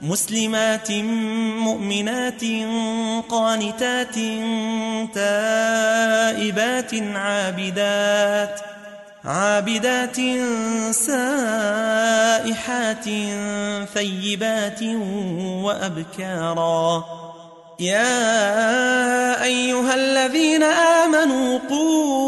مسلمات مؤمنات قانتات تائبات عابدات عابدات سائحات ثيبات وأبكارا. يا أيها الذين آمنوا قوا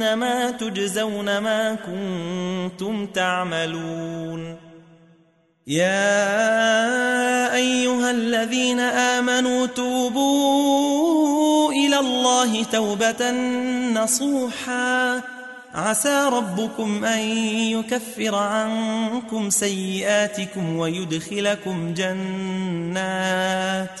إنما تجزون ما كنتم تعملون. يا أيها الذين آمنوا توبوا إلى الله توبة نصوحا. عسى ربكم أن يكفر عنكم سيئاتكم ويدخلكم جنات.